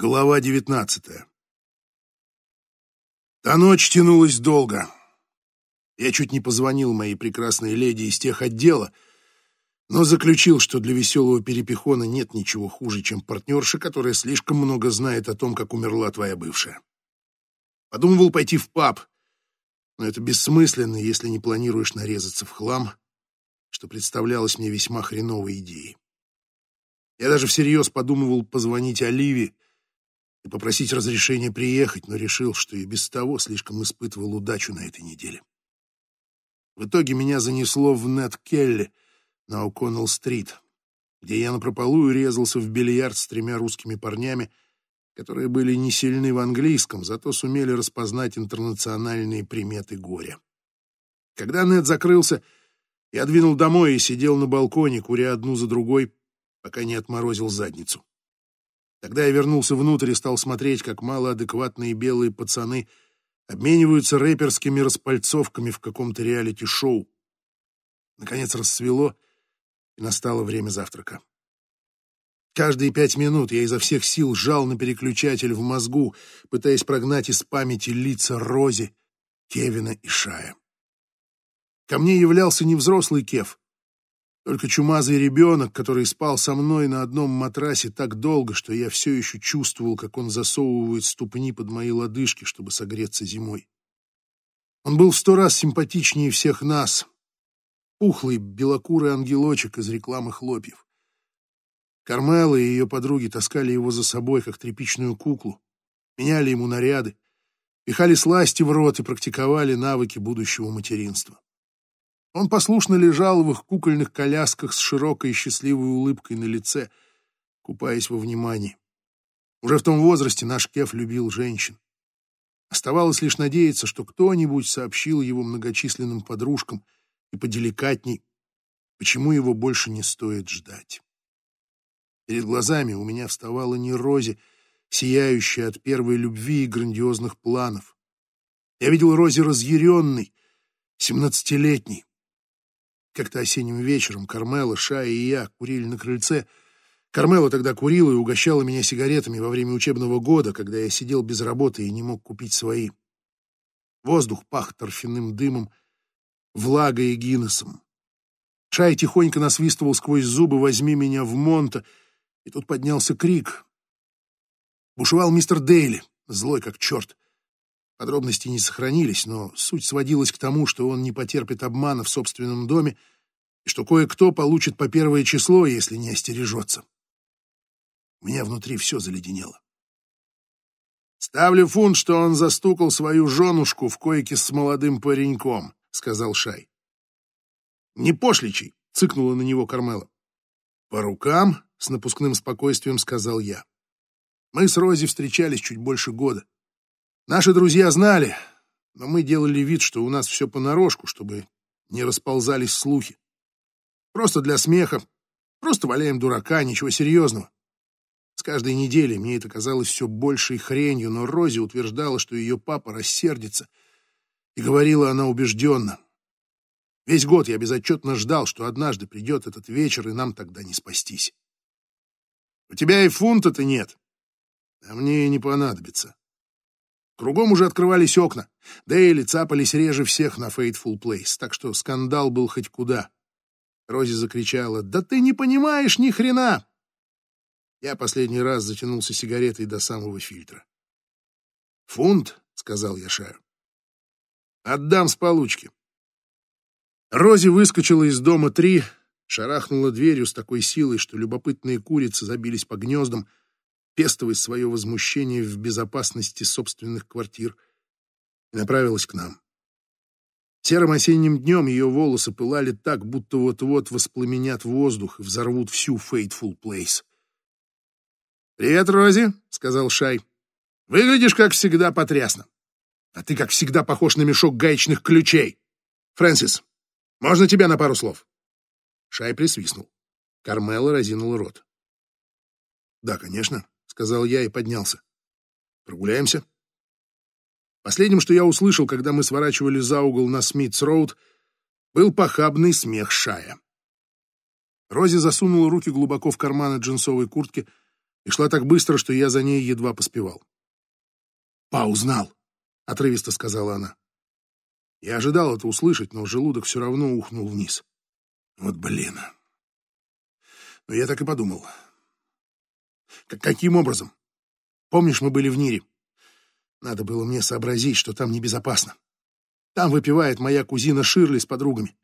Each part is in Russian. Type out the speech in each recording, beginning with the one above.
Глава девятнадцатая. Та ночь тянулась долго. Я чуть не позвонил моей прекрасной леди из тех отдела, но заключил, что для веселого перепихона нет ничего хуже, чем партнерша, которая слишком много знает о том, как умерла твоя бывшая. Подумывал пойти в паб, но это бессмысленно, если не планируешь нарезаться в хлам, что представлялось мне весьма хреновой идеей. Я даже всерьез подумывал позвонить Оливии, и попросить разрешения приехать, но решил, что и без того слишком испытывал удачу на этой неделе. В итоге меня занесло в Нет Келли на О'Коннелл-стрит, где я напропалую резался в бильярд с тремя русскими парнями, которые были не сильны в английском, зато сумели распознать интернациональные приметы горя. Когда Нет закрылся, я двинул домой и сидел на балконе, куря одну за другой, пока не отморозил задницу. Тогда я вернулся внутрь и стал смотреть, как малоадекватные белые пацаны обмениваются рэперскими распальцовками в каком-то реалити-шоу. Наконец рассвело, и настало время завтрака. Каждые пять минут я изо всех сил жал на переключатель в мозгу, пытаясь прогнать из памяти лица Рози, Кевина и Шая. Ко мне являлся не взрослый Кев, только чумазый ребенок, который спал со мной на одном матрасе так долго, что я все еще чувствовал, как он засовывает ступни под мои лодыжки, чтобы согреться зимой. Он был в сто раз симпатичнее всех нас. Пухлый, белокурый ангелочек из рекламы хлопьев. Кармела и ее подруги таскали его за собой, как тряпичную куклу, меняли ему наряды, пихали сласти в рот и практиковали навыки будущего материнства. Он послушно лежал в их кукольных колясках с широкой счастливой улыбкой на лице, купаясь во внимании. Уже в том возрасте наш Кеф любил женщин. Оставалось лишь надеяться, что кто-нибудь сообщил его многочисленным подружкам и поделикатней, почему его больше не стоит ждать. Перед глазами у меня вставала не Рози, сияющая от первой любви и грандиозных планов. Я видел Рози разъяренной, семнадцатилетней, как-то осенним вечером Кармела, Шая и я курили на крыльце. Кармела тогда курила и угощала меня сигаретами во время учебного года, когда я сидел без работы и не мог купить свои. Воздух пах торфяным дымом, влагой и Гиннесом. Шай тихонько насвистывал сквозь зубы «Возьми меня в Монта», и тут поднялся крик. Бушевал мистер Дейли, злой как черт. Подробности не сохранились, но суть сводилась к тому, что он не потерпит обмана в собственном доме и что кое-кто получит по первое число, если не остережется. У меня внутри все заледенело. «Ставлю фунт, что он застукал свою женушку в койке с молодым пареньком», — сказал Шай. «Не пошличий», — цыкнула на него Кармела. «По рукам», — с напускным спокойствием сказал я. «Мы с Рози встречались чуть больше года. Наши друзья знали, но мы делали вид, что у нас все понарошку, чтобы не расползались слухи. Просто для смеха, просто валяем дурака, ничего серьезного. С каждой неделей мне это казалось все большей хренью, но Рози утверждала, что ее папа рассердится, и говорила она убежденно. Весь год я безотчетно ждал, что однажды придет этот вечер, и нам тогда не спастись. У тебя и фунта-то нет, а мне и не понадобится. Кругом уже открывались окна. Дейли цапались реже всех на Fateful Place, так что скандал был хоть куда. Рози закричала, «Да ты не понимаешь ни хрена!» Я последний раз затянулся сигаретой до самого фильтра. «Фунт», — сказал я Шаю. «Отдам с получки». Рози выскочила из дома три, шарахнула дверью с такой силой, что любопытные курицы забились по гнездам, пестовать свое возмущение в безопасности собственных квартир, и направилась к нам. Серым осенним днем ее волосы пылали так, будто вот-вот воспламенят воздух и взорвут всю Fateful Place. «Привет, Рози», — сказал Шай. «Выглядишь, как всегда, потрясно. А ты, как всегда, похож на мешок гаечных ключей. Фрэнсис, можно тебя на пару слов?» Шай присвистнул. Кармела разинула рот. «Да, конечно сказал я и поднялся. Прогуляемся? Последним, что я услышал, когда мы сворачивали за угол на Смитс-роуд, был похабный смех Шая. Рози засунула руки глубоко в карманы джинсовой куртки, и шла так быстро, что я за ней едва поспевал. «Па узнал», — отрывисто сказала она. Я ожидал это услышать, но желудок все равно ухнул вниз. Вот блин. Но я так и подумал. Каким образом? Помнишь, мы были в Нире? Надо было мне сообразить, что там небезопасно. Там выпивает моя кузина Ширли с подругами.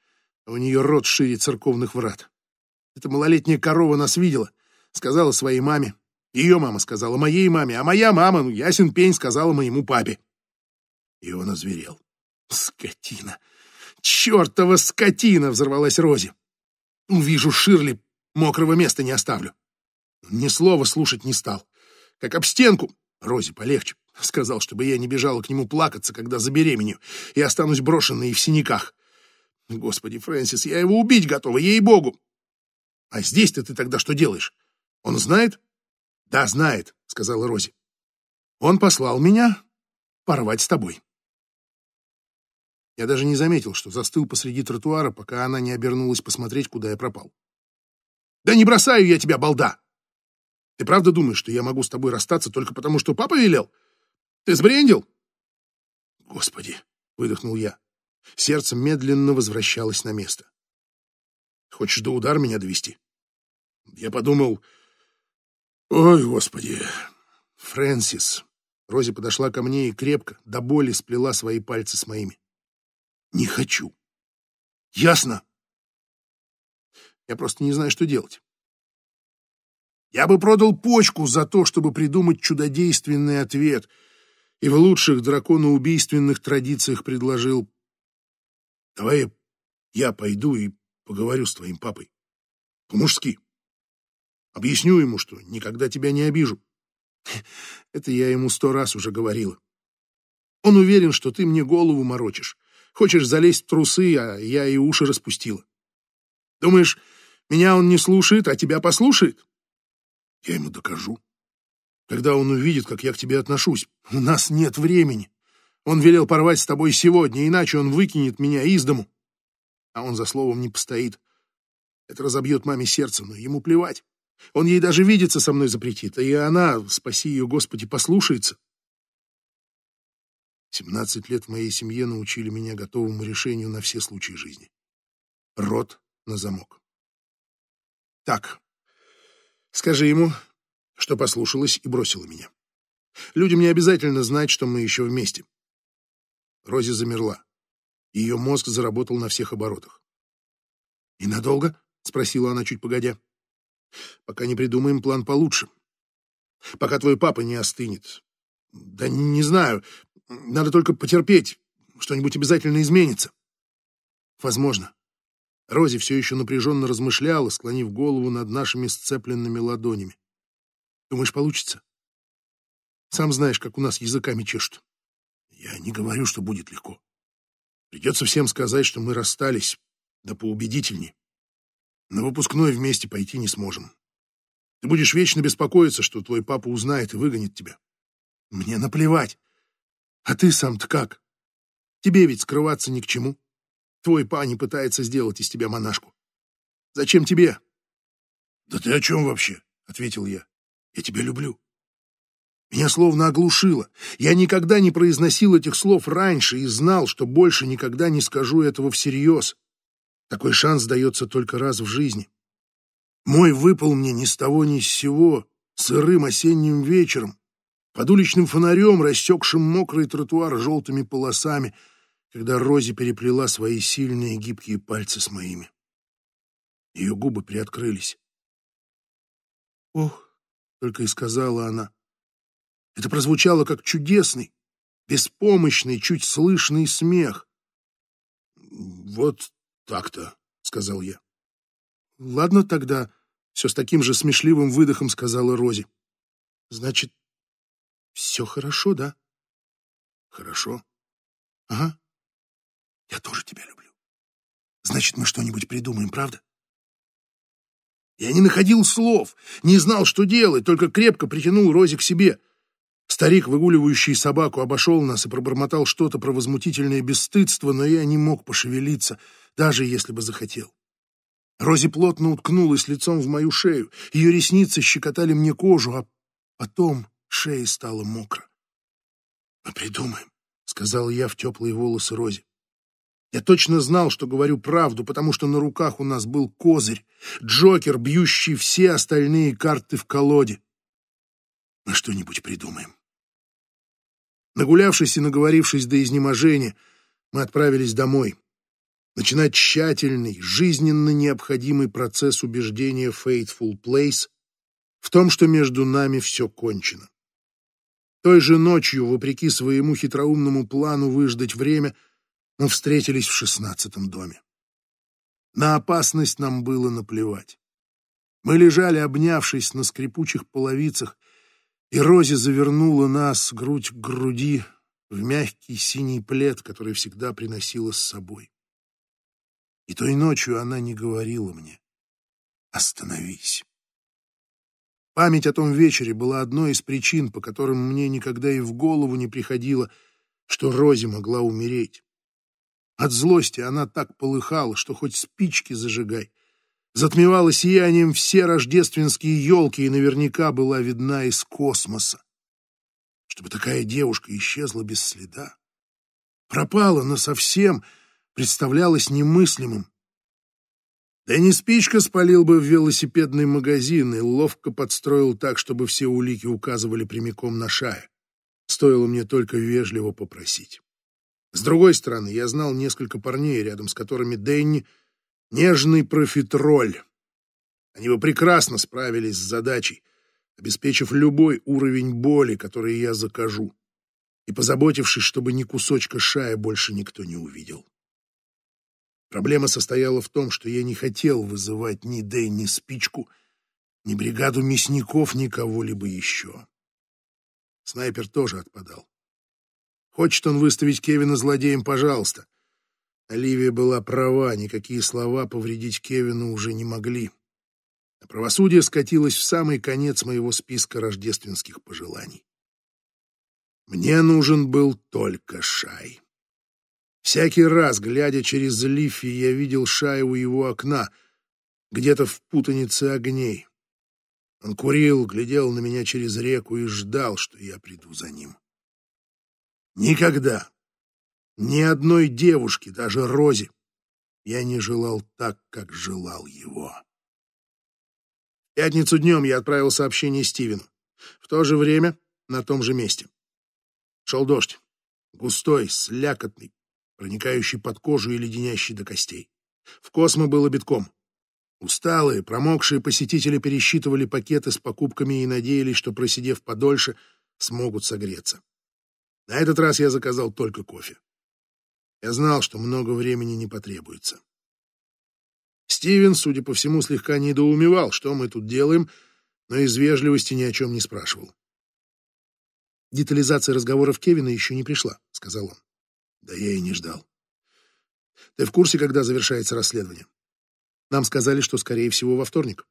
У нее рот шире церковных врат. Эта малолетняя корова нас видела, сказала своей маме. Ее мама сказала моей маме, а моя мама, ну, ясен пень, сказала моему папе. И он озверел. Скотина! Чертова скотина! Взорвалась Рози. Увижу Ширли, мокрого места не оставлю. Ни слова слушать не стал. Как об стенку. Рози, полегче. Сказал, чтобы я не бежала к нему плакаться, когда забеременю, и останусь брошенной в синяках. Господи, Фрэнсис, я его убить готова, ей-богу. А здесь-то ты тогда что делаешь? Он знает? Да, знает, сказала Рози. Он послал меня порвать с тобой. Я даже не заметил, что застыл посреди тротуара, пока она не обернулась посмотреть, куда я пропал. «Да не бросаю я тебя, балда! Ты правда думаешь, что я могу с тобой расстаться только потому, что папа велел? Ты сбрендил?» «Господи!» — выдохнул я. Сердце медленно возвращалось на место. «Хочешь до удар меня довести?» Я подумал... «Ой, Господи!» «Фрэнсис!» Рози подошла ко мне и крепко, до боли сплела свои пальцы с моими. Не хочу. Ясно? Я просто не знаю, что делать. Я бы продал почку за то, чтобы придумать чудодейственный ответ, и в лучших драконоубийственных традициях предложил «Давай я пойду и поговорю с твоим папой. По-мужски. Объясню ему, что никогда тебя не обижу. Это я ему сто раз уже говорила. Он уверен, что ты мне голову морочишь, Хочешь залезть в трусы, а я и уши распустила. Думаешь, меня он не слушает, а тебя послушает? Я ему докажу. Когда он увидит, как я к тебе отношусь. У нас нет времени. Он велел порвать с тобой сегодня, иначе он выкинет меня из дому. А он за словом не постоит. Это разобьет маме сердце, но ему плевать. Он ей даже видеться со мной запретит, и она, спаси ее, Господи, послушается. Семнадцать лет в моей семье научили меня готовому решению на все случаи жизни. Рот на замок. Так, скажи ему, что послушалась и бросила меня. Людям не обязательно знать, что мы еще вместе. Рози замерла. Ее мозг заработал на всех оборотах. «И надолго?» — спросила она чуть погодя. «Пока не придумаем план получше. Пока твой папа не остынет. Да не знаю, надо только потерпеть. Что-нибудь обязательно изменится. Возможно. Рози все еще напряженно размышляла, склонив голову над нашими сцепленными ладонями. Думаешь, получится? Сам знаешь, как у нас языками чешут. Я не говорю, что будет легко. Придется всем сказать, что мы расстались, да поубедительней. На выпускной вместе пойти не сможем. Ты будешь вечно беспокоиться, что твой папа узнает и выгонит тебя. Мне наплевать. А ты сам-то как? Тебе ведь скрываться ни к чему. Твой пани пытается сделать из тебя монашку. Зачем тебе? Да ты о чем вообще? Ответил я. Я тебя люблю. Меня словно оглушило. Я никогда не произносил этих слов раньше и знал, что больше никогда не скажу этого всерьез. Такой шанс дается только раз в жизни. Мой выпал мне ни с того ни с сего, сырым осенним вечером, под уличным фонарем, рассекшим мокрый тротуар желтыми полосами, когда Рози переплела свои сильные гибкие пальцы с моими. Ее губы приоткрылись. «Ох!» — только и сказала она. Это прозвучало как чудесный, беспомощный, чуть слышный смех. «Вот так-то», — сказал я. «Ладно тогда», — все с таким же смешливым выдохом сказала Рози. «Значит, все хорошо, да? Хорошо. Ага. Я тоже тебя люблю. Значит, мы что-нибудь придумаем, правда? Я не находил слов, не знал, что делать, только крепко притянул Рози к себе. Старик, выгуливающий собаку, обошел нас и пробормотал что-то про возмутительное бесстыдство, но я не мог пошевелиться, даже если бы захотел. Рози плотно уткнулась лицом в мою шею, ее ресницы щекотали мне кожу, а Потом шея стала мокро. «Мы придумаем», — сказал я в теплые волосы Розе. Я точно знал, что говорю правду, потому что на руках у нас был козырь, Джокер, бьющий все остальные карты в колоде. Мы что-нибудь придумаем. Нагулявшись и наговорившись до изнеможения, мы отправились домой. Начинать тщательный, жизненно необходимый процесс убеждения Faithful Place в том, что между нами все кончено. Той же ночью, вопреки своему хитроумному плану выждать время, мы встретились в шестнадцатом доме. На опасность нам было наплевать. Мы лежали, обнявшись на скрипучих половицах, и Рози завернула нас грудь к груди в мягкий синий плед, который всегда приносила с собой. И той ночью она не говорила мне «Остановись». Память о том вечере была одной из причин, по которым мне никогда и в голову не приходило, что Рози могла умереть. От злости она так полыхала, что хоть спички зажигай. Затмевала сиянием все рождественские елки и наверняка была видна из космоса. Чтобы такая девушка исчезла без следа, пропала насовсем, представлялось немыслимым. Да не спичка спалил бы в велосипедный магазин и ловко подстроил так, чтобы все улики указывали прямиком на Шая. Стоило мне только вежливо попросить. С другой стороны, я знал несколько парней, рядом с которыми Дэнни — нежный профитроль. Они бы прекрасно справились с задачей, обеспечив любой уровень боли, который я закажу, и позаботившись, чтобы ни кусочка шая больше никто не увидел. Проблема состояла в том, что я не хотел вызывать ни Дэй, ни спичку, ни бригаду мясников, ни кого-либо еще. Снайпер тоже отпадал. Хочет он выставить Кевина злодеем, пожалуйста. Оливия была права, никакие слова повредить Кевину уже не могли. А правосудие скатилось в самый конец моего списка рождественских пожеланий. Мне нужен был только Шай. Всякий раз, глядя через Лифи, я видел Шая у его окна, где-то в путанице огней. Он курил, глядел на меня через реку и ждал, что я приду за ним. Никогда, ни одной девушки, даже Розе, я не желал так, как желал его. В пятницу днем я отправил сообщение Стивену. В то же время на том же месте. Шел дождь. Густой, слякотный, проникающий под кожу и леденящий до костей. В Космо было битком. Усталые, промокшие посетители пересчитывали пакеты с покупками и надеялись, что, просидев подольше, смогут согреться. На этот раз я заказал только кофе. Я знал, что много времени не потребуется. Стивен, судя по всему, слегка недоумевал, что мы тут делаем, но из вежливости ни о чем не спрашивал. «Детализация разговоров Кевина еще не пришла», — сказал он. Да я и не ждал. Ты в курсе, когда завершается расследование? Нам сказали, что, скорее всего, во вторник.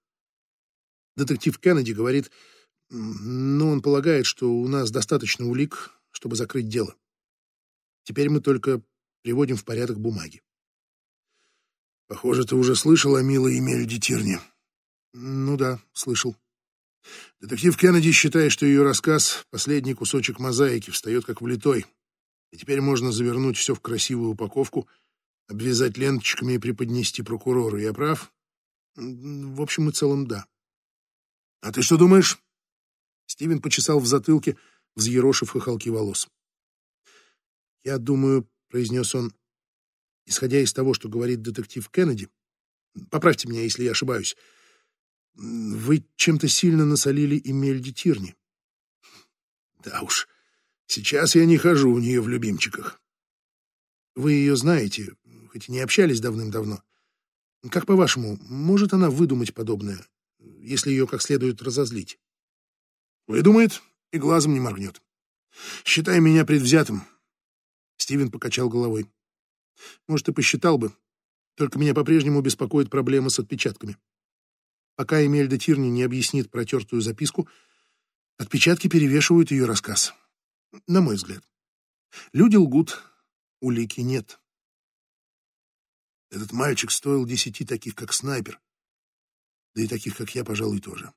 Детектив Кеннеди говорит, ну, он полагает, что у нас достаточно улик, чтобы закрыть дело. Теперь мы только приводим в порядок бумаги. Похоже, ты уже слышал о милой Эмельде Тирне. Ну да, слышал. Детектив Кеннеди считает, что ее рассказ — последний кусочек мозаики, встает как влитой. И теперь можно завернуть все в красивую упаковку, обвязать ленточками и преподнести прокурору. Я прав? В общем и целом, да. А ты что думаешь? Стивен почесал в затылке, взъерошив хохолки волос. Я думаю, произнес он, исходя из того, что говорит детектив Кеннеди, поправьте меня, если я ошибаюсь, вы чем-то сильно насолили Эмельде Тирни. Да уж, Сейчас я не хожу у нее в любимчиках. Вы ее знаете, хоть и не общались давным-давно. Как по-вашему, может она выдумать подобное, если ее как следует разозлить? Выдумает и глазом не моргнет. Считай меня предвзятым. Стивен покачал головой. Может, и посчитал бы. Только меня по-прежнему беспокоит проблема с отпечатками. Пока Эмельда Тирни не объяснит протертую записку, отпечатки перевешивают ее рассказ на мой взгляд. Люди лгут, улики нет. Этот мальчик стоил десяти таких, как снайпер. Да и таких, как я, пожалуй, тоже.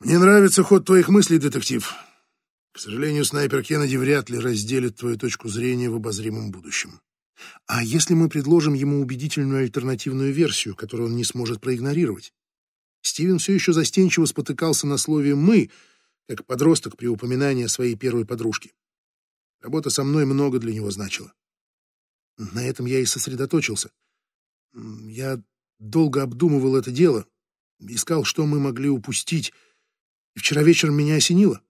Мне нравится ход твоих мыслей, детектив. К сожалению, снайпер Кеннеди вряд ли разделит твою точку зрения в обозримом будущем. А если мы предложим ему убедительную альтернативную версию, которую он не сможет проигнорировать? Стивен все еще застенчиво спотыкался на слове «мы», как подросток при упоминании своей первой подружки. Работа со мной много для него значила. На этом я и сосредоточился. Я долго обдумывал это дело, искал, что мы могли упустить, и вчера вечером меня осенило.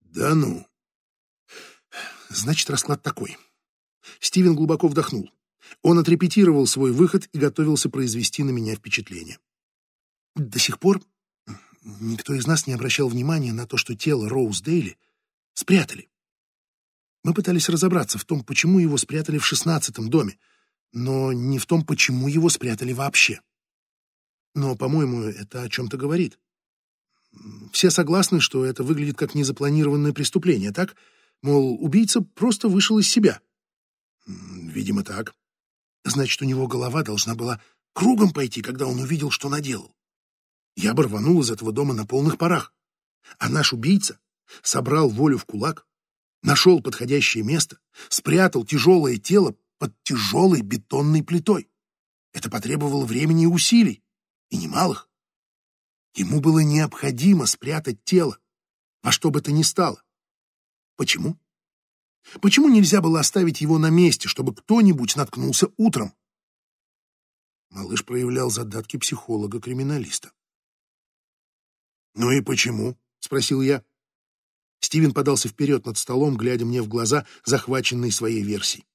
Да ну. Значит, расклад такой. Стивен глубоко вдохнул. Он отрепетировал свой выход и готовился произвести на меня впечатление. До сих пор никто из нас не обращал внимания на то, что тело Роуз Дейли спрятали. Мы пытались разобраться в том, почему его спрятали в шестнадцатом доме, но не в том, почему его спрятали вообще. Но, по-моему, это о чем-то говорит. Все согласны, что это выглядит как незапланированное преступление, так? Мол, убийца просто вышел из себя. Видимо, так. Значит, у него голова должна была кругом пойти, когда он увидел, что наделал. Я бы рванул из этого дома на полных парах. А наш убийца собрал волю в кулак, нашел подходящее место, спрятал тяжелое тело под тяжелой бетонной плитой. Это потребовало времени и усилий, и немалых. Ему было необходимо спрятать тело, во что бы то ни стало. Почему? Почему нельзя было оставить его на месте, чтобы кто-нибудь наткнулся утром? Малыш проявлял задатки психолога-криминалиста. «Ну и почему?» — спросил я. Стивен подался вперед над столом, глядя мне в глаза, захваченный своей версией.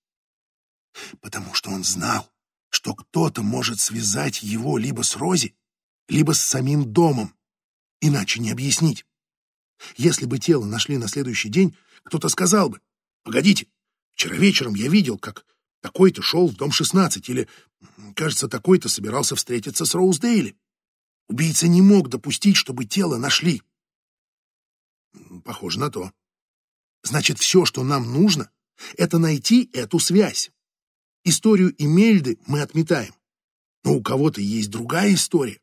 «Потому что он знал, что кто-то может связать его либо с Рози, либо с самим домом. Иначе не объяснить. Если бы тело нашли на следующий день, кто-то сказал бы, «Погодите, вчера вечером я видел, как такой-то шел в дом 16, или, кажется, такой-то собирался встретиться с Роуздейли. Убийца не мог допустить, чтобы тело нашли. Похоже на то. Значит, все, что нам нужно, это найти эту связь. Историю Имельды мы отметаем. Но у кого-то есть другая история,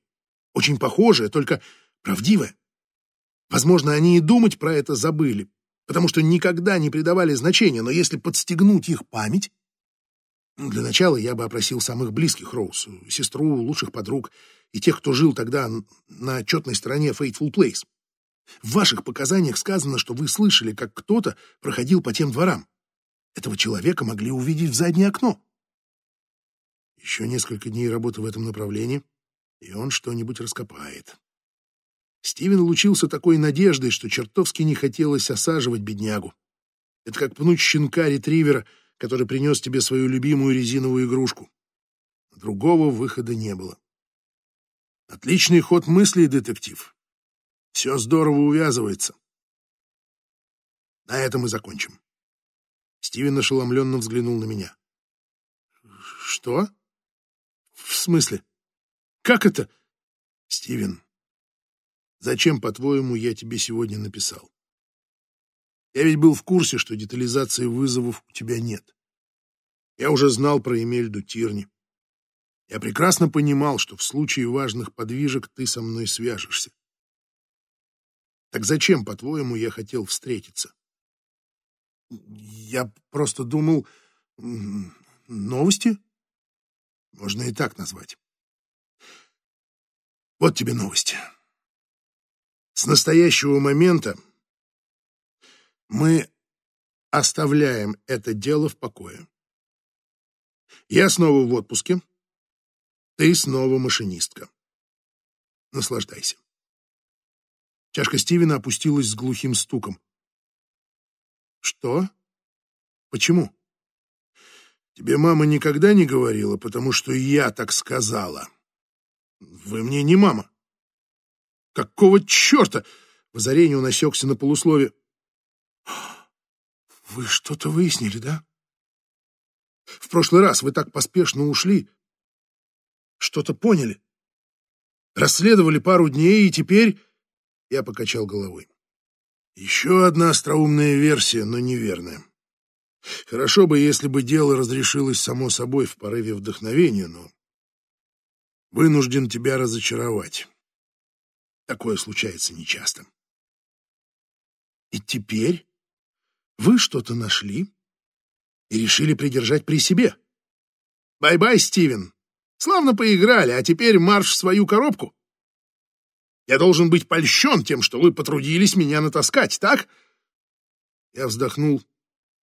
очень похожая, только правдивая. Возможно, они и думать про это забыли, потому что никогда не придавали значения, но если подстегнуть их память... Ну, для начала я бы опросил самых близких Роуз, сестру, лучших подруг и тех, кто жил тогда на отчетной стороне Fateful Place. В ваших показаниях сказано, что вы слышали, как кто-то проходил по тем дворам. Этого человека могли увидеть в заднее окно. Еще несколько дней работы в этом направлении, и он что-нибудь раскопает. Стивен лучился такой надеждой, что чертовски не хотелось осаживать беднягу. Это как пнуть щенка-ретривера, который принес тебе свою любимую резиновую игрушку. Другого выхода не было. Отличный ход мыслей, детектив. Все здорово увязывается. На этом и закончим. Стивен ошеломленно взглянул на меня. Что? В смысле? Как это? Стивен, зачем, по-твоему, я тебе сегодня написал? Я ведь был в курсе, что детализации вызовов у тебя нет. Я уже знал про Эмельду Тирни. Я прекрасно понимал, что в случае важных подвижек ты со мной свяжешься. Так зачем, по-твоему, я хотел встретиться? Я просто думал... Новости? Можно и так назвать. Вот тебе новости. С настоящего момента мы оставляем это дело в покое. Я снова в отпуске, ты снова машинистка. Наслаждайся. Чашка Стивена опустилась с глухим стуком. Что? Почему? Тебе мама никогда не говорила, потому что я так сказала. Вы мне не мама. Какого черта? В озарении он осекся на полуслове. Вы что-то выяснили, да? В прошлый раз вы так поспешно ушли. Что-то поняли. Расследовали пару дней, и теперь... Я покачал головой. Еще одна остроумная версия, но неверная. Хорошо бы, если бы дело разрешилось само собой в порыве вдохновения, но вынужден тебя разочаровать. Такое случается нечасто. И теперь вы что-то нашли и решили придержать при себе. Бай-бай, Стивен. Славно поиграли, а теперь марш в свою коробку. Я должен быть польщен тем, что вы потрудились меня натаскать, так? Я вздохнул,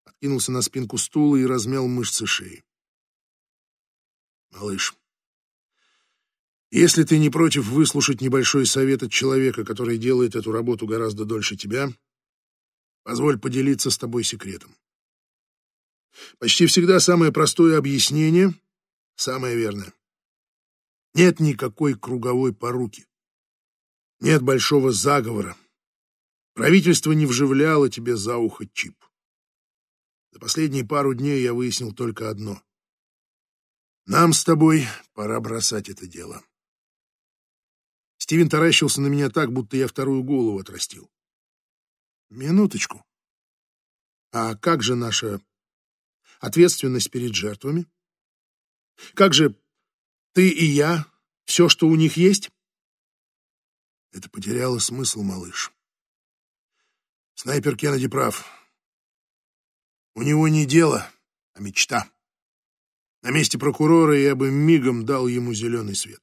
откинулся на спинку стула и размял мышцы шеи. Малыш, если ты не против выслушать небольшой совет от человека, который делает эту работу гораздо дольше тебя, позволь поделиться с тобой секретом. Почти всегда самое простое объяснение — самое верное. Нет никакой круговой поруки. Нет большого заговора. Правительство не вживляло тебе за ухо чип. За последние пару дней я выяснил только одно. Нам с тобой пора бросать это дело. Стивен таращился на меня так, будто я вторую голову отрастил. Минуточку. А как же наша ответственность перед жертвами? Как же ты и я, все, что у них есть? Это потеряло смысл, малыш. Снайпер Кеннеди прав. У него не дело, а мечта. На месте прокурора я бы мигом дал ему зеленый свет.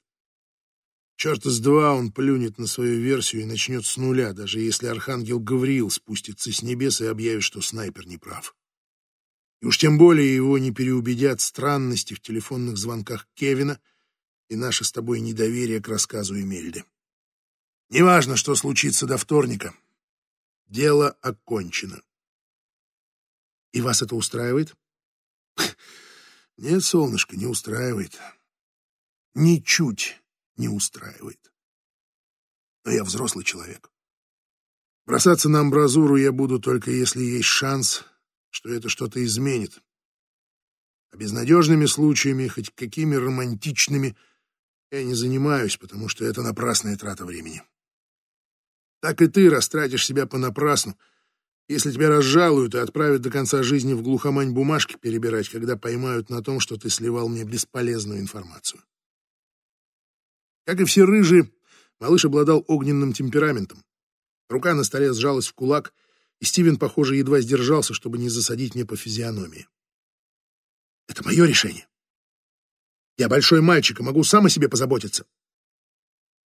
Черт с два он плюнет на свою версию и начнет с нуля, даже если архангел Гавриил спустится с небес и объявит, что снайпер не прав. И уж тем более его не переубедят странности в телефонных звонках Кевина и наше с тобой недоверие к рассказу Эмельды. Неважно, что случится до вторника. Дело окончено. И вас это устраивает? Нет, солнышко, не устраивает. Ничуть не устраивает. Но я взрослый человек. Бросаться на амбразуру я буду только если есть шанс, что это что-то изменит. А безнадежными случаями, хоть какими романтичными, я не занимаюсь, потому что это напрасная трата времени. Так и ты растратишь себя понапрасну, если тебя разжалуют и отправят до конца жизни в глухомань бумажки перебирать, когда поймают на том, что ты сливал мне бесполезную информацию. Как и все рыжие, малыш обладал огненным темпераментом. Рука на столе сжалась в кулак, и Стивен, похоже, едва сдержался, чтобы не засадить мне по физиономии. «Это мое решение. Я большой мальчик и могу сам о себе позаботиться».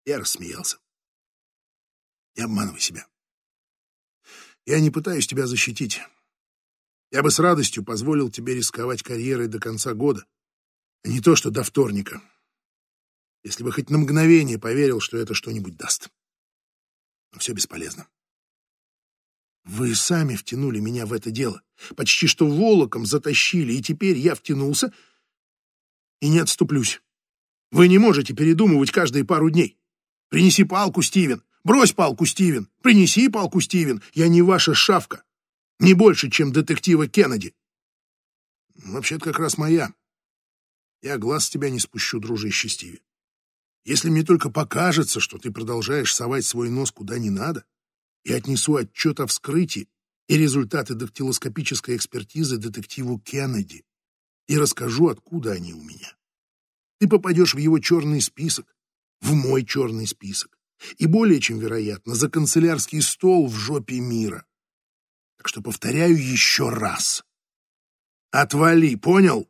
Я рассмеялся. Не обманывай себя. Я не пытаюсь тебя защитить. Я бы с радостью позволил тебе рисковать карьерой до конца года, а не то, что до вторника, если бы хоть на мгновение поверил, что это что-нибудь даст. Но все бесполезно. Вы сами втянули меня в это дело, почти что волоком затащили, и теперь я втянулся и не отступлюсь. Вы не можете передумывать каждые пару дней. Принеси палку, Стивен. Брось палку, Стивен! Принеси палку, Стивен! Я не ваша шавка! Не больше, чем детектива Кеннеди!» «Вообще-то как раз моя. Я глаз с тебя не спущу, дружище Стиви. Если мне только покажется, что ты продолжаешь совать свой нос куда не надо, я отнесу отчет о вскрытии и результаты дактилоскопической экспертизы детективу Кеннеди и расскажу, откуда они у меня. Ты попадешь в его черный список, в мой черный список и более чем вероятно за канцелярский стол в жопе мира. Так что повторяю еще раз. Отвали, понял?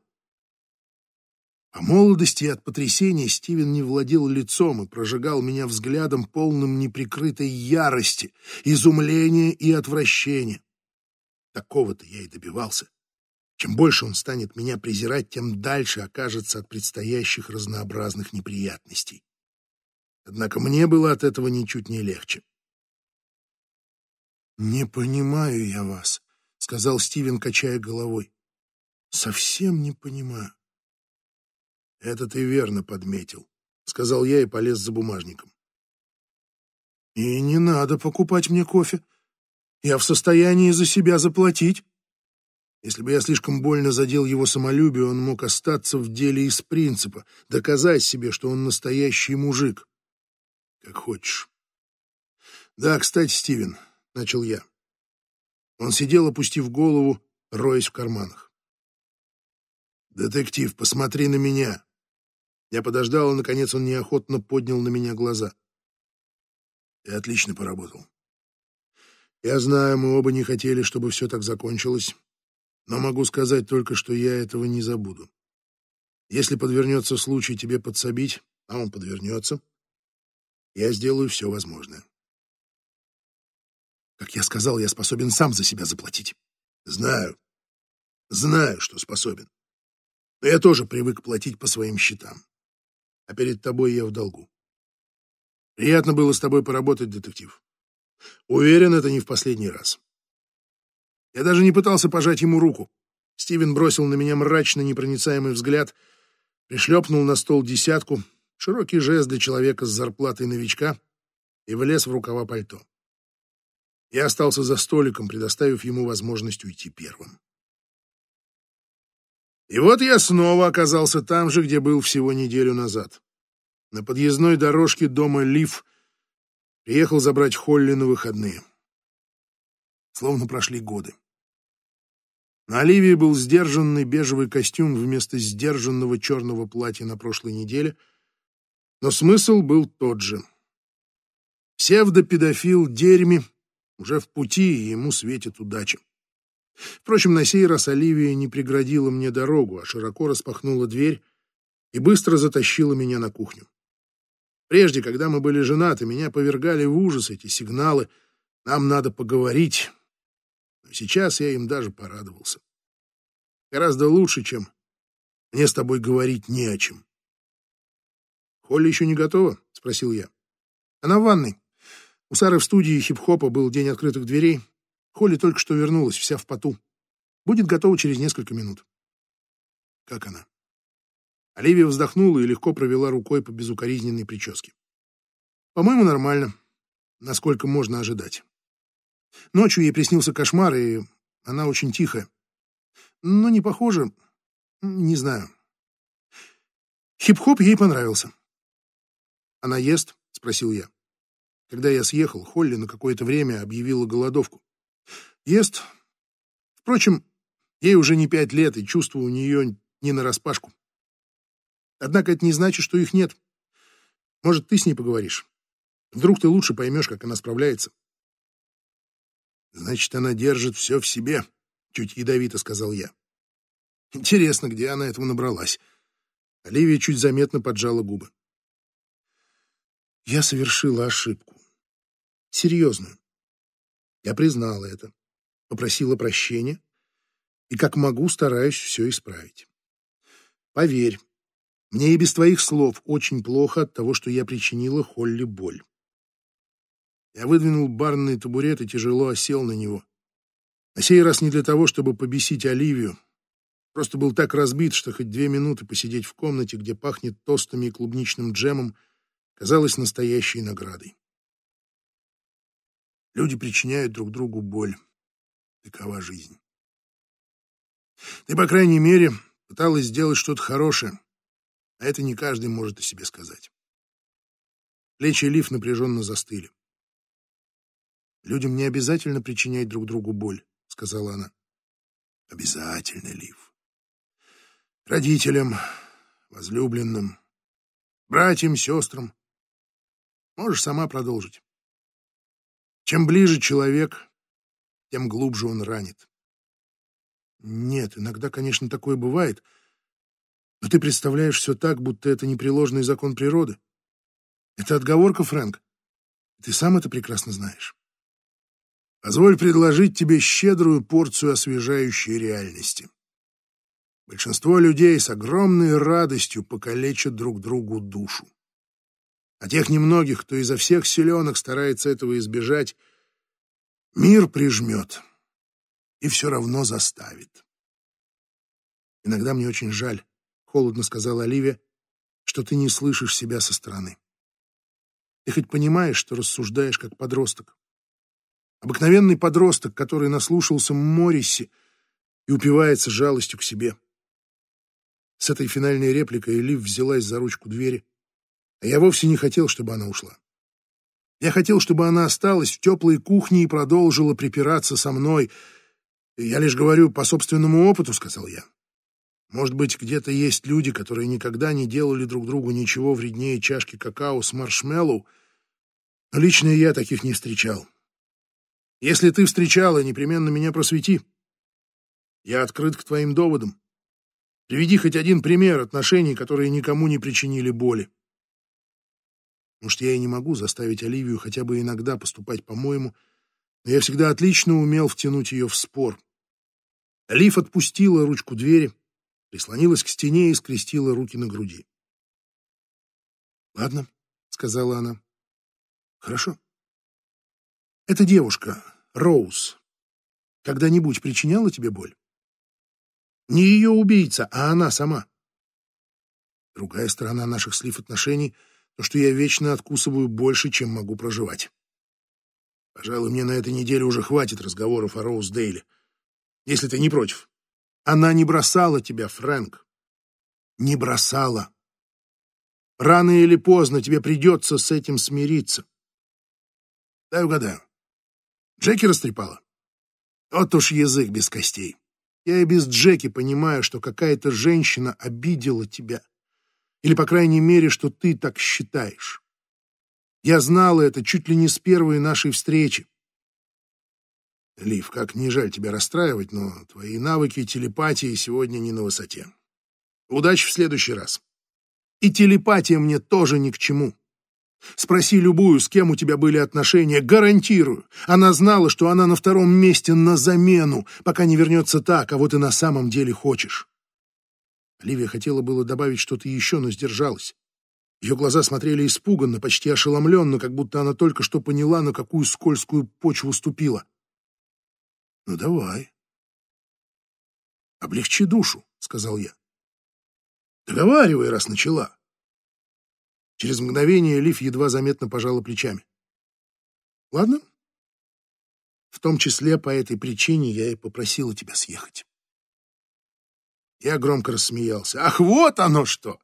По молодости и от потрясения Стивен не владел лицом и прожигал меня взглядом, полным неприкрытой ярости, изумления и отвращения. Такого-то я и добивался. Чем больше он станет меня презирать, тем дальше окажется от предстоящих разнообразных неприятностей. Однако мне было от этого ничуть не легче. «Не понимаю я вас», — сказал Стивен, качая головой. «Совсем не понимаю». «Это ты верно подметил», — сказал я и полез за бумажником. «И не надо покупать мне кофе. Я в состоянии за себя заплатить». Если бы я слишком больно задел его самолюбие, он мог остаться в деле из принципа, доказать себе, что он настоящий мужик. Как хочешь. Да, кстати, Стивен, начал я. Он сидел, опустив голову, роясь в карманах. «Детектив, посмотри на меня!» Я подождал, и, наконец, он неохотно поднял на меня глаза. Ты отлично поработал. Я знаю, мы оба не хотели, чтобы все так закончилось, но могу сказать только, что я этого не забуду. Если подвернется случай тебе подсобить, а он подвернется, я сделаю все возможное. Как я сказал, я способен сам за себя заплатить. Знаю. Знаю, что способен. Но я тоже привык платить по своим счетам. А перед тобой я в долгу. Приятно было с тобой поработать, детектив. Уверен, это не в последний раз. Я даже не пытался пожать ему руку. Стивен бросил на меня мрачно непроницаемый взгляд, пришлепнул на стол десятку, широкий жест для человека с зарплатой новичка, и влез в рукава пальто. Я остался за столиком, предоставив ему возможность уйти первым. И вот я снова оказался там же, где был всего неделю назад. На подъездной дорожке дома Лив приехал забрать Холли на выходные. Словно прошли годы. На Оливии был сдержанный бежевый костюм вместо сдержанного черного платья на прошлой неделе, но смысл был тот же. Псевдопедофил Дерьми уже в пути, и ему светит удача. Впрочем, на сей раз Оливия не преградила мне дорогу, а широко распахнула дверь и быстро затащила меня на кухню. Прежде, когда мы были женаты, меня повергали в ужас эти сигналы «нам надо поговорить». Но сейчас я им даже порадовался. Гораздо лучше, чем мне с тобой говорить не о чем. «Холли еще не готова?» — спросил я. «Она в ванной. У Сары в студии хип-хопа был день открытых дверей. Холли только что вернулась, вся в поту. Будет готова через несколько минут. Как она? Оливия вздохнула и легко провела рукой по безукоризненной прическе. По-моему, нормально, насколько можно ожидать. Ночью ей приснился кошмар, и она очень тихая. Но не похоже, не знаю. Хип-хоп ей понравился. «Она ест?» — спросил я. Когда я съехал, Холли на какое-то время объявила голодовку. Ест. Впрочем, ей уже не пять лет, и чувства у нее не нараспашку. Однако это не значит, что их нет. Может, ты с ней поговоришь? Вдруг ты лучше поймешь, как она справляется. Значит, она держит все в себе, чуть ядовито сказал я. Интересно, где она этого набралась. Оливия чуть заметно поджала губы. Я совершила ошибку. Серьезную. Я признала это, попросила прощения и как могу стараюсь все исправить. Поверь, мне и без твоих слов очень плохо от того, что я причинила Холли боль. Я выдвинул барный табурет и тяжело осел на него. На сей раз не для того, чтобы побесить Оливию. Просто был так разбит, что хоть две минуты посидеть в комнате, где пахнет тостами и клубничным джемом, казалось настоящей наградой. Люди причиняют друг другу боль. Такова жизнь. Ты, по крайней мере, пыталась сделать что-то хорошее, а это не каждый может о себе сказать. Плечи Лив напряженно застыли. «Людям не обязательно причинять друг другу боль», — сказала она. «Обязательно, Лив. Родителям, возлюбленным, братьям, сестрам, Можешь сама продолжить. Чем ближе человек, тем глубже он ранит. Нет, иногда, конечно, такое бывает, но ты представляешь все так, будто это непреложный закон природы. Это отговорка, Фрэнк. Ты сам это прекрасно знаешь. Позволь предложить тебе щедрую порцию освежающей реальности. Большинство людей с огромной радостью покалечат друг другу душу. А тех немногих, кто изо всех силенок старается этого избежать, мир прижмет и все равно заставит. Иногда мне очень жаль, — холодно сказала Оливия, — что ты не слышишь себя со стороны. Ты хоть понимаешь, что рассуждаешь как подросток? Обыкновенный подросток, который наслушался Морриси и упивается жалостью к себе. С этой финальной репликой Лив взялась за ручку двери, а я вовсе не хотел, чтобы она ушла. Я хотел, чтобы она осталась в теплой кухне и продолжила припираться со мной. Я лишь говорю по собственному опыту, сказал я. Может быть, где-то есть люди, которые никогда не делали друг другу ничего вреднее чашки какао с маршмеллоу, но Но лично я таких не встречал. Если ты встречала, непременно меня просвети. Я открыт к твоим доводам. Приведи хоть один пример отношений, которые никому не причинили боли. Может, я и не могу заставить Оливию хотя бы иногда поступать по-моему, но я всегда отлично умел втянуть ее в спор. Олив отпустила ручку двери, прислонилась к стене и скрестила руки на груди. «Ладно», — сказала она. «Хорошо. Эта девушка, Роуз, когда-нибудь причиняла тебе боль? Не ее убийца, а она сама. Другая сторона наших слив отношений — то, что я вечно откусываю больше, чем могу проживать. Пожалуй, мне на этой неделе уже хватит разговоров о Роуз Дейли. Если ты не против. Она не бросала тебя, Фрэнк. Не бросала. Рано или поздно тебе придется с этим смириться. Дай угадаю. Джеки растрепала? Вот уж язык без костей. Я и без Джеки понимаю, что какая-то женщина обидела тебя. Или, по крайней мере, что ты так считаешь. Я знала это чуть ли не с первой нашей встречи. Лив, как не жаль тебя расстраивать, но твои навыки телепатии сегодня не на высоте. Удачи в следующий раз. И телепатия мне тоже ни к чему. Спроси любую, с кем у тебя были отношения, гарантирую. Она знала, что она на втором месте на замену, пока не вернется та, кого ты на самом деле хочешь. Оливия хотела было добавить что-то еще, но сдержалась. Ее глаза смотрели испуганно, почти ошеломленно, как будто она только что поняла, на какую скользкую почву ступила. «Ну, давай». «Облегчи душу», — сказал я. «Договаривай, раз начала». Через мгновение Лив едва заметно пожала плечами. «Ладно. В том числе по этой причине я и попросила тебя съехать». Я громко рассмеялся. «Ах, вот оно что!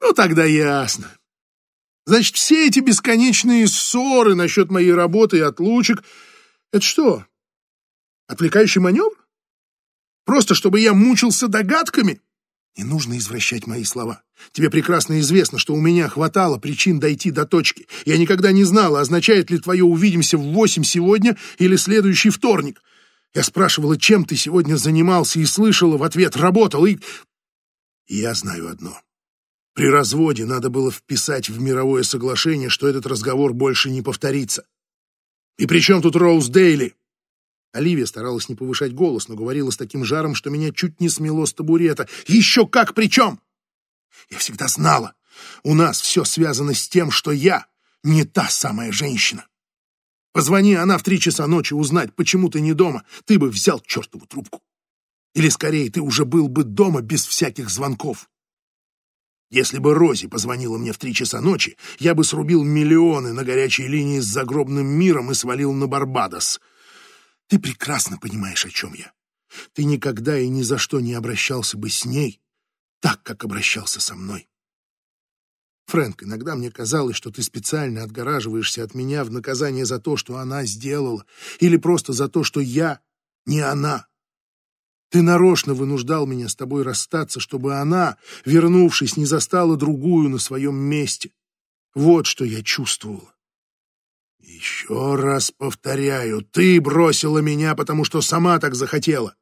Ну, тогда ясно. Значит, все эти бесконечные ссоры насчет моей работы и отлучек — это что, отвлекающий маневр? Просто чтобы я мучился догадками?» Не нужно извращать мои слова. Тебе прекрасно известно, что у меня хватало причин дойти до точки. Я никогда не знала, означает ли твое «увидимся в восемь сегодня» или следующий вторник. Я спрашивала, чем ты сегодня занимался, и слышала в ответ «работал», и... и я знаю одно. При разводе надо было вписать в мировое соглашение, что этот разговор больше не повторится. И при чем тут Роуз Дейли? Оливия старалась не повышать голос, но говорила с таким жаром, что меня чуть не смело с табурета. Еще как при чем? Я всегда знала. У нас все связано с тем, что я не та самая женщина. Позвони она в три часа ночи узнать, почему ты не дома, ты бы взял чертову трубку. Или, скорее, ты уже был бы дома без всяких звонков. Если бы Рози позвонила мне в три часа ночи, я бы срубил миллионы на горячей линии с загробным миром и свалил на Барбадос. Ты прекрасно понимаешь, о чем я. Ты никогда и ни за что не обращался бы с ней так, как обращался со мной. Фрэнк, иногда мне казалось, что ты специально отгораживаешься от меня в наказание за то, что она сделала, или просто за то, что я не она. Ты нарочно вынуждал меня с тобой расстаться, чтобы она, вернувшись, не застала другую на своем месте. Вот что я чувствовала. Еще раз повторяю, ты бросила меня, потому что сама так захотела.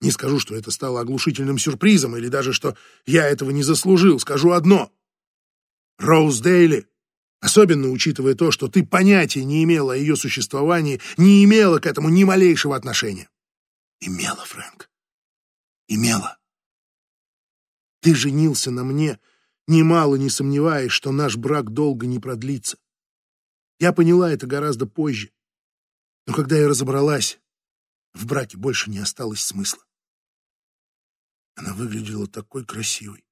Не скажу, что это стало оглушительным сюрпризом, или даже, что я этого не заслужил. Скажу одно. Роуз Дейли, особенно учитывая то, что ты понятия не имела о ее существовании, не имела к этому ни малейшего отношения. Имела, Фрэнк. Имела. Ты женился на мне, немало не сомневаясь, что наш брак долго не продлится. Я поняла это гораздо позже. Но когда я разобралась, в браке больше не осталось смысла. Она выглядела такой красивой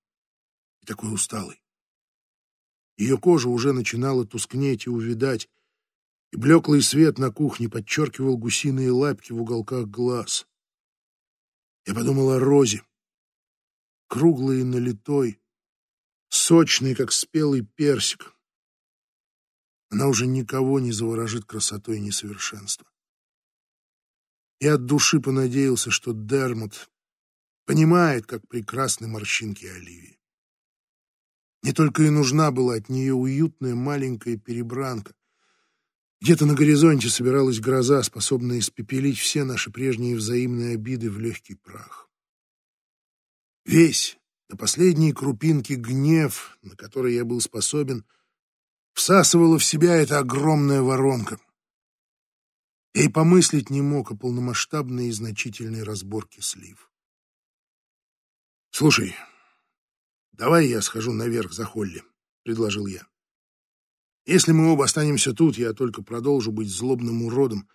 и такой усталой. Ее кожа уже начинала тускнеть и увядать, и блеклый свет на кухне подчеркивал гусиные лапки в уголках глаз. Я подумал о Розе, круглый и налитой, сочный, как спелый персик. Она уже никого не заворожит красотой и несовершенством. Я от души понадеялся, что Дермот понимает, как прекрасны морщинки Оливии. Не только и нужна была от нее уютная маленькая перебранка, Где-то на горизонте собиралась гроза, способная испепелить все наши прежние взаимные обиды в легкий прах. Весь, до последней крупинки гнев, на который я был способен, всасывала в себя эта огромная воронка. Я и помыслить не мог о полномасштабной и значительной разборке слив. «Слушай, давай я схожу наверх за Холли», — предложил я. «Если мы оба останемся тут, я только продолжу быть злобным уродом,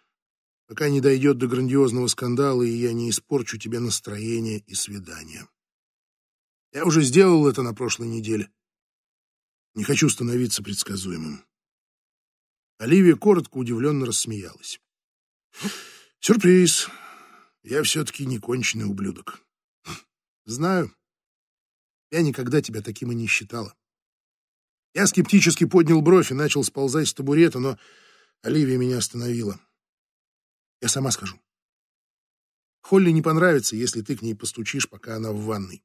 пока не дойдет до грандиозного скандала, и я не испорчу тебе настроение и свидание. Я уже сделал это на прошлой неделе. Не хочу становиться предсказуемым». Оливия коротко удивленно рассмеялась. «Сюрприз! Я все-таки не конченый ублюдок. Знаю. Я никогда тебя таким и не считала. Я скептически поднял бровь и начал сползать с табурета, но Оливия меня остановила. Я сама скажу. Холли не понравится, если ты к ней постучишь, пока она в ванной.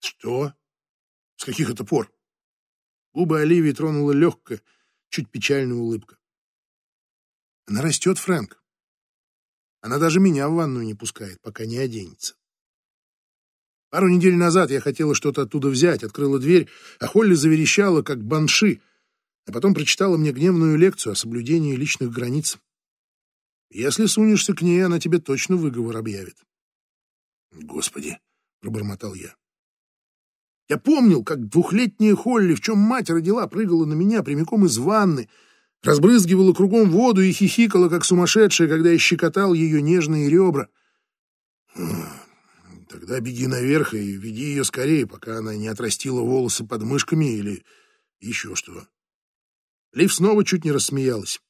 Что? С каких это пор? Губы Оливии тронула легкая, чуть печальная улыбка. Она растет, Фрэнк. Она даже меня в ванную не пускает, пока не оденется. Пару недель назад я хотела что-то оттуда взять, открыла дверь, а Холли заверещала, как банши, а потом прочитала мне гневную лекцию о соблюдении личных границ. Если сунешься к ней, она тебе точно выговор объявит. Господи, пробормотал я. Я помнил, как двухлетняя Холли, в чем мать родила, прыгала на меня прямиком из ванны, разбрызгивала кругом воду и хихикала, как сумасшедшая, когда я щекотал ее нежные ребра. Тогда беги наверх и веди ее скорее, пока она не отрастила волосы под мышками или еще что. Лив снова чуть не рассмеялась.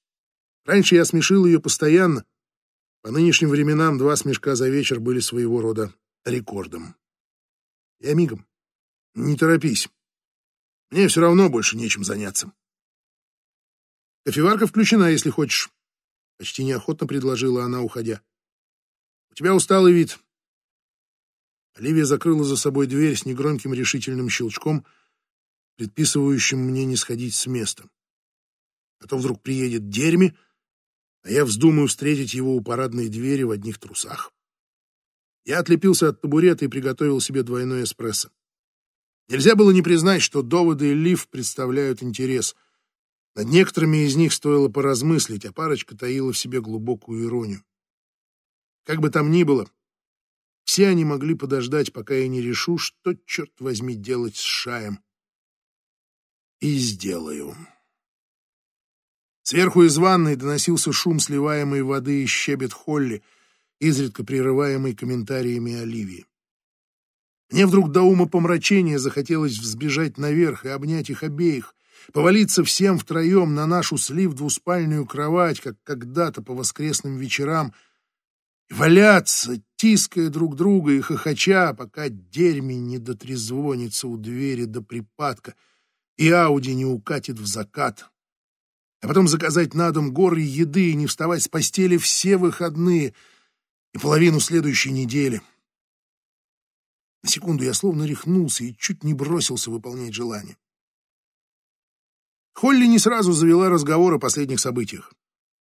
Раньше я смешил ее постоянно. По нынешним временам два смешка за вечер были своего рода рекордом. Я мигом. Не торопись. Мне все равно больше нечем заняться. Кофеварка включена, если хочешь. Почти неохотно предложила она, уходя. У тебя усталый вид. Оливия закрыла за собой дверь с негромким решительным щелчком, предписывающим мне не сходить с места. А то вдруг приедет Дерми, а я вздумаю встретить его у парадной двери в одних трусах. Я отлепился от табурета и приготовил себе двойной эспрессо. Нельзя было не признать, что доводы Лив представляют интерес. Над некоторыми из них стоило поразмыслить, а парочка таила в себе глубокую иронию. Как бы там ни было, все они могли подождать, пока я не решу, что, черт возьми, делать с Шаем. И сделаю. Сверху из ванной доносился шум сливаемой воды и щебет Холли, изредка прерываемый комментариями Оливии. Мне вдруг до ума помрачения захотелось взбежать наверх и обнять их обеих, повалиться всем втроем на нашу слив двуспальную кровать, как когда-то по воскресным вечерам — валяться, тиская друг друга и хохоча, пока дерьми не дотрезвонится у двери до припадка и Ауди не укатит в закат. А потом заказать на дом горы еды и не вставать с постели все выходные и половину следующей недели. На секунду я словно рехнулся и чуть не бросился выполнять желание. Холли не сразу завела разговор о последних событиях.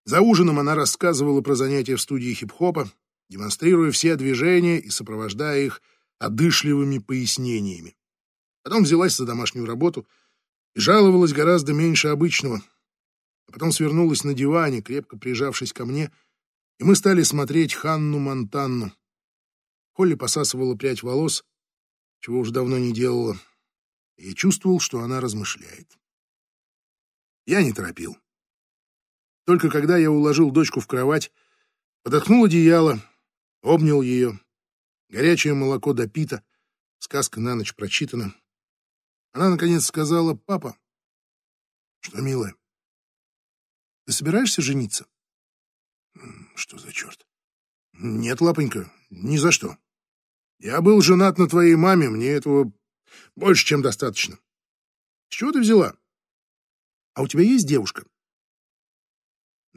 За ужином она рассказывала про занятия в студии хип-хопа, демонстрируя все движения и сопровождая их одышливыми пояснениями. Потом взялась за домашнюю работу и жаловалась гораздо меньше обычного. А потом свернулась на диване, крепко прижавшись ко мне, и мы стали смотреть Ханну Монтанну. Холли посасывала прядь волос, чего уже давно не делала, и чувствовал, что она размышляет. Я не торопил. Только когда я уложил дочку в кровать, подоткнул одеяло, обнял ее, горячее молоко допито, сказка на ночь прочитана. Она, наконец, сказала, «Папа, что, милая, ты собираешься жениться?» «Что за черт?» «Нет, лапонька, ни за что. Я был женат на твоей маме, мне этого больше, чем достаточно. С чего ты взяла? А у тебя есть девушка?»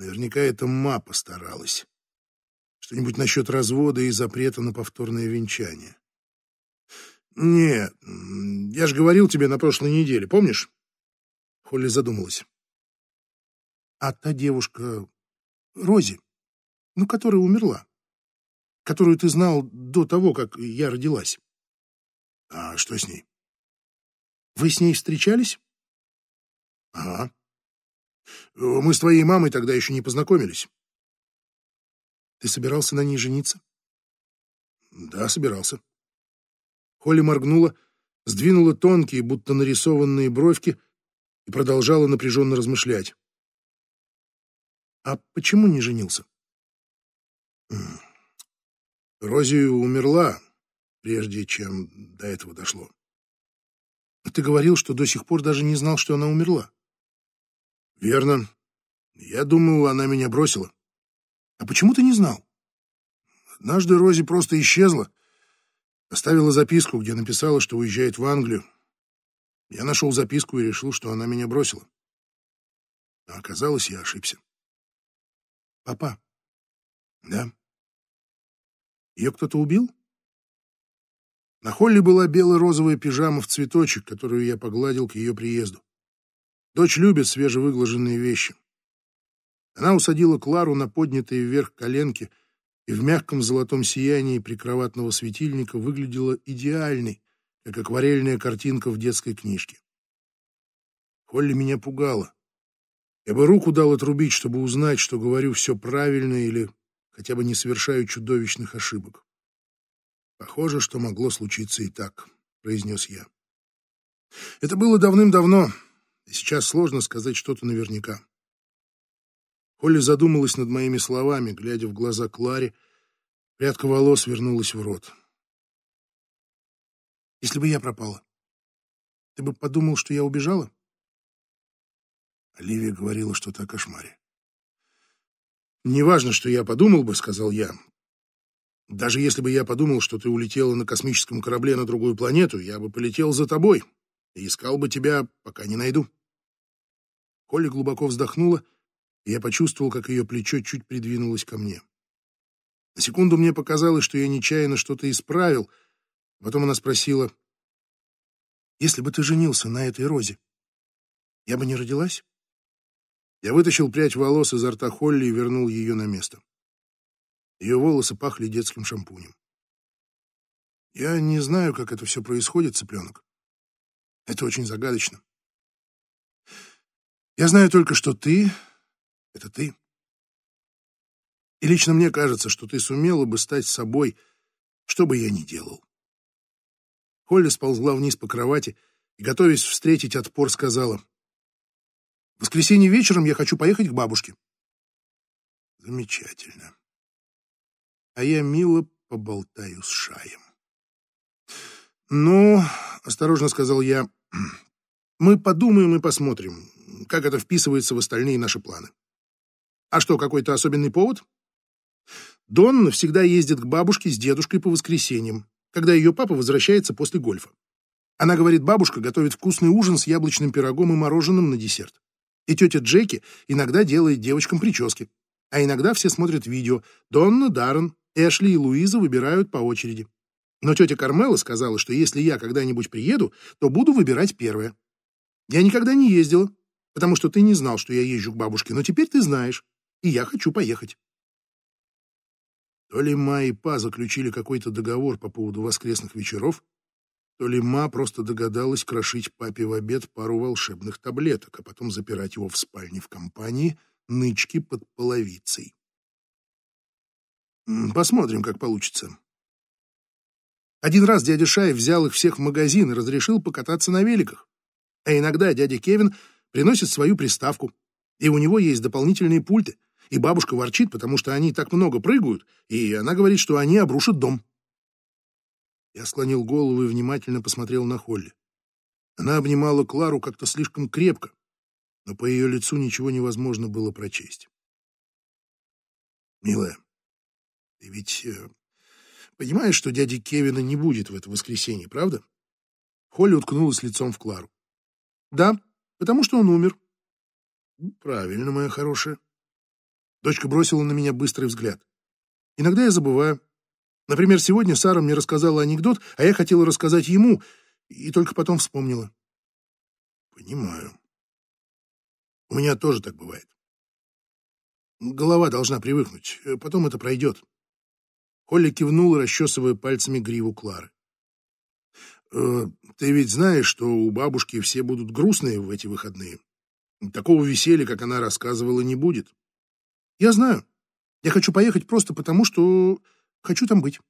Наверняка это ма постаралась. Что-нибудь насчет развода и запрета на повторное венчание. Нет, я же говорил тебе на прошлой неделе, помнишь? Холли задумалась. А та девушка, Рози, ну, которая умерла, которую ты знал до того, как я родилась. А что с ней? Вы с ней встречались? Ага. Мы с твоей мамой тогда еще не познакомились. Ты собирался на ней жениться? Да, собирался. Холли моргнула, сдвинула тонкие, будто нарисованные бровки и продолжала напряженно размышлять. А почему не женился? Рози умерла, прежде чем до этого дошло. Ты говорил, что до сих пор даже не знал, что она умерла. Верно. Я думал, она меня бросила. А почему ты не знал? Однажды Рози просто исчезла. Оставила записку, где написала, что уезжает в Англию. Я нашел записку и решил, что она меня бросила. А оказалось, я ошибся. Папа. Да. Ее кто-то убил? На Холли была бело-розовая пижама в цветочек, которую я погладил к ее приезду. Дочь любит свежевыглаженные вещи. Она усадила Клару на поднятые вверх коленки и в мягком золотом сиянии прикроватного светильника выглядела идеальной, как акварельная картинка в детской книжке. Холли меня пугала. Я бы руку дал отрубить, чтобы узнать, что говорю все правильно или хотя бы не совершаю чудовищных ошибок. Похоже, что могло случиться и так, произнес я. Это было давным-давно, и сейчас сложно сказать что-то наверняка. Холли задумалась над моими словами, глядя в глаза Кларе. Прядка волос вернулась в рот. «Если бы я пропала, ты бы подумал, что я убежала?» Оливия говорила что-то о кошмаре. «Неважно, что я подумал бы», — сказал я. Даже если бы я подумал, что ты улетела на космическом корабле на другую планету, я бы полетел за тобой и искал бы тебя, пока не найду. Холли глубоко вздохнула, и я почувствовал, как ее плечо чуть придвинулось ко мне. На секунду мне показалось, что я нечаянно что-то исправил. Потом она спросила, «Если бы ты женился на этой розе, я бы не родилась?» Я вытащил прядь волос изо рта Холли и вернул ее на место. Ее волосы пахли детским шампунем. Я не знаю, как это все происходит, цыпленок. Это очень загадочно. Я знаю только, что ты — это ты. И лично мне кажется, что ты сумела бы стать собой, что бы я ни делал. Холли сползла вниз по кровати и, готовясь встретить отпор, сказала, «В воскресенье вечером я хочу поехать к бабушке». Замечательно а я мило поболтаю с Шаем. «Ну, — осторожно сказал я, — мы подумаем и посмотрим, как это вписывается в остальные наши планы. А что, какой-то особенный повод?» Донна всегда ездит к бабушке с дедушкой по воскресеньям, когда ее папа возвращается после гольфа. Она говорит, бабушка готовит вкусный ужин с яблочным пирогом и мороженым на десерт. И тетя Джеки иногда делает девочкам прически. А иногда все смотрят видео. Донна, Даррен, Эшли и Луиза выбирают по очереди. Но тетя Кармела сказала, что если я когда-нибудь приеду, то буду выбирать первое. Я никогда не ездила, потому что ты не знал, что я езжу к бабушке, но теперь ты знаешь, и я хочу поехать. То ли Ма и Па заключили какой-то договор по поводу воскресных вечеров, то ли Ма просто догадалась крошить папе в обед пару волшебных таблеток, а потом запирать его в спальне в компании нычки под половицей. Посмотрим, как получится. Один раз дядя Шай взял их всех в магазин и разрешил покататься на великах. А иногда дядя Кевин приносит свою приставку, и у него есть дополнительные пульты, и бабушка ворчит, потому что они так много прыгают, и она говорит, что они обрушат дом. Я склонил голову и внимательно посмотрел на Холли. Она обнимала Клару как-то слишком крепко, но по ее лицу ничего невозможно было прочесть. «Милая, ты ведь э, понимаешь, что дяди Кевина не будет в это воскресенье, правда? Холли уткнулась лицом в Клару. Да, потому что он умер. Правильно, моя хорошая. Дочка бросила на меня быстрый взгляд. Иногда я забываю. Например, сегодня Сара мне рассказала анекдот, а я хотела рассказать ему, и только потом вспомнила. Понимаю. У меня тоже так бывает. Голова должна привыкнуть, потом это пройдет. Холли кивнула, расчесывая пальцами гриву Клары. «Э, «Ты ведь знаешь, что у бабушки все будут грустные в эти выходные. Такого веселья, как она рассказывала, не будет». «Я знаю. Я хочу поехать просто потому, что хочу там быть».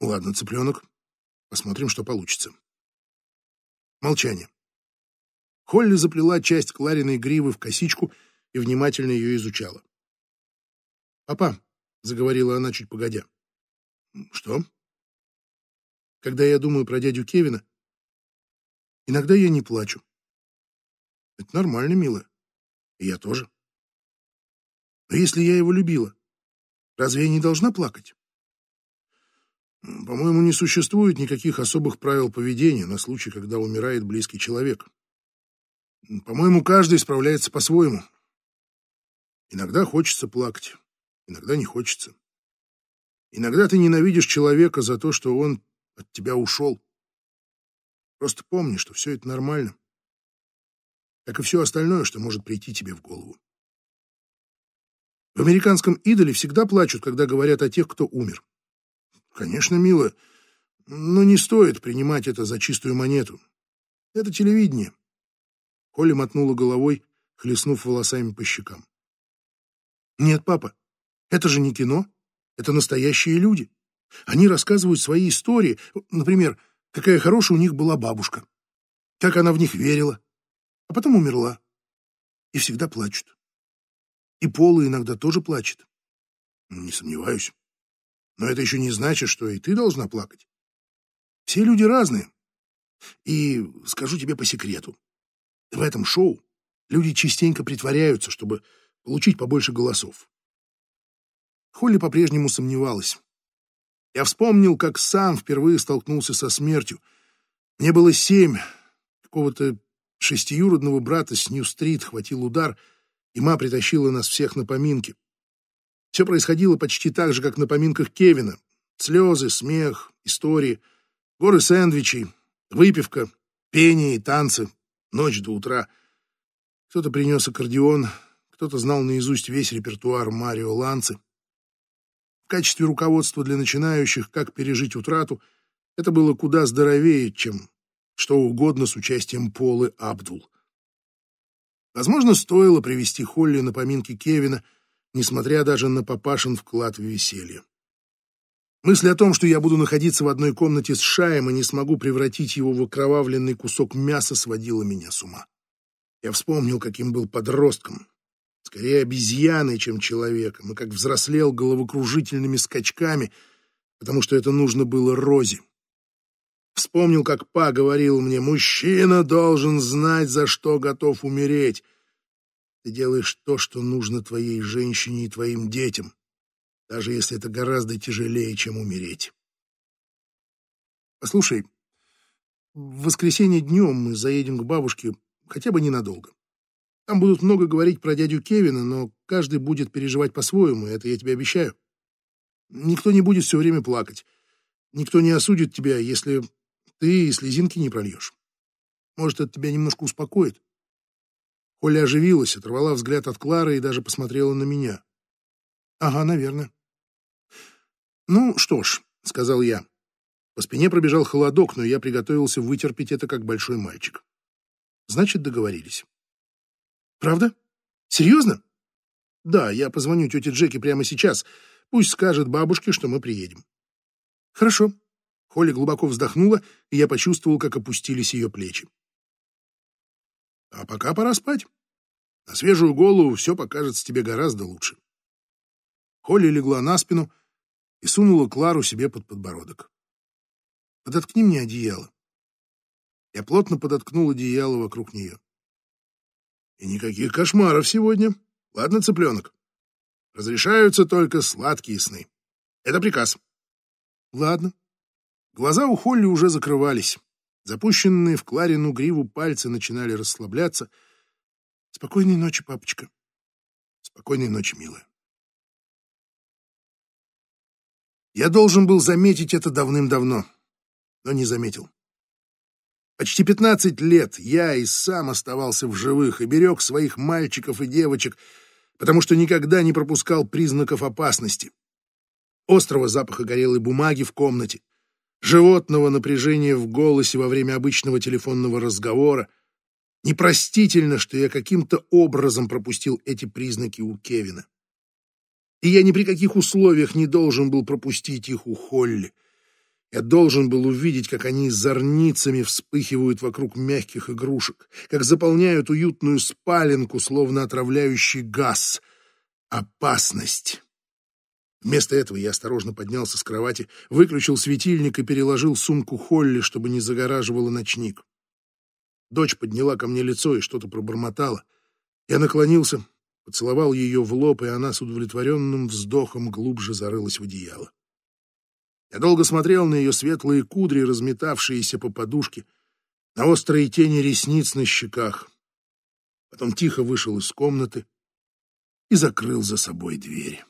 «Ладно, цыпленок. Посмотрим, что получится». Молчание. Холли заплела часть Клариной гривы в косичку и внимательно ее изучала. «Папа», — заговорила она чуть погодя. «Что?» «Когда я думаю про дядю Кевина, иногда я не плачу. Это нормально, милая. И я тоже. Но если я его любила, разве я не должна плакать?» По-моему, не существует никаких особых правил поведения на случай, когда умирает близкий человек. По-моему, каждый справляется по-своему. Иногда хочется плакать, иногда не хочется. Иногда ты ненавидишь человека за то, что он от тебя ушел. Просто помни, что все это нормально. Как и все остальное, что может прийти тебе в голову. В американском идоле всегда плачут, когда говорят о тех, кто умер. Конечно, мило, но не стоит принимать это за чистую монету. Это телевидение. Холли мотнула головой, хлестнув волосами по щекам. Нет, папа, это же не кино. Это настоящие люди. Они рассказывают свои истории. Например, какая хорошая у них была бабушка. Как она в них верила. А потом умерла. И всегда плачут. И Пола иногда тоже плачет. Не сомневаюсь. Но это еще не значит, что и ты должна плакать. Все люди разные. И скажу тебе по секрету. В этом шоу люди частенько притворяются, чтобы получить побольше голосов. Холли по-прежнему сомневалась. Я вспомнил, как сам впервые столкнулся со смертью. Мне было семь. Какого-то шестиюродного брата с Нью-стрит хватил удар, и ма притащила нас всех на поминки. Все происходило почти так же, как на поминках Кевина. Слезы, смех, истории, горы сэндвичей, выпивка, пение и танцы, ночь до утра. Кто-то принес аккордеон, кто-то знал наизусть весь репертуар Марио Ланци. Качестве руководства для начинающих, как пережить утрату, это было куда здоровее, чем что угодно с участием Полы Абдул. Возможно, стоило привести Холли на поминки Кевина — несмотря даже на папашин вклад в веселье. Мысль о том, что я буду находиться в одной комнате с Шаем и не смогу превратить его в окровавленный кусок мяса, сводила меня с ума. Я вспомнил, каким был подростком, скорее обезьяной, чем человеком, и как взрослел головокружительными скачками, потому что это нужно было Розе. Вспомнил, как Па говорил мне, мужчина должен знать, за что готов умереть, ты делаешь то, что нужно твоей женщине и твоим детям, даже если это гораздо тяжелее, чем умереть. Послушай, в воскресенье днем мы заедем к бабушке хотя бы ненадолго. Там будут много говорить про дядю Кевина, но каждый будет переживать по-своему, это я тебе обещаю. Никто не будет все время плакать. Никто не осудит тебя, если ты слезинки не прольешь. Может, это тебя немножко успокоит. Оля оживилась, оторвала взгляд от Клары и даже посмотрела на меня. «Ага, наверное». «Ну что ж», — сказал я. По спине пробежал холодок, но я приготовился вытерпеть это как большой мальчик. Значит, договорились. «Правда? Серьезно?» «Да, я позвоню тете Джеки прямо сейчас. Пусть скажет бабушке, что мы приедем». «Хорошо». Холли глубоко вздохнула, и я почувствовал, как опустились ее плечи. А пока пора спать. На свежую голову все покажется тебе гораздо лучше. Холли легла на спину и сунула Клару себе под подбородок. «Подоткни мне одеяло». Я плотно подоткнул одеяло вокруг нее. «И никаких кошмаров сегодня. Ладно, цыпленок? Разрешаются только сладкие сны. Это приказ». «Ладно». Глаза у Холли уже закрывались. Запущенные в Кларину гриву пальцы начинали расслабляться. Спокойной ночи, папочка. Спокойной ночи, милая. Я должен был заметить это давным-давно, но не заметил. Почти пятнадцать лет я и сам оставался в живых и берег своих мальчиков и девочек, потому что никогда не пропускал признаков опасности. Острого запаха горелой бумаги в комнате, животного напряжения в голосе во время обычного телефонного разговора. Непростительно, что я каким-то образом пропустил эти признаки у Кевина. И я ни при каких условиях не должен был пропустить их у Холли. Я должен был увидеть, как они зорницами вспыхивают вокруг мягких игрушек, как заполняют уютную спаленку, словно отравляющий газ. Опасность. Вместо этого я осторожно поднялся с кровати, выключил светильник и переложил сумку Холли, чтобы не загораживала ночник. Дочь подняла ко мне лицо и что-то пробормотала. Я наклонился, поцеловал ее в лоб, и она с удовлетворенным вздохом глубже зарылась в одеяло. Я долго смотрел на ее светлые кудри, разметавшиеся по подушке, на острые тени ресниц на щеках. Потом тихо вышел из комнаты и закрыл за собой дверь.